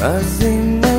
buzzing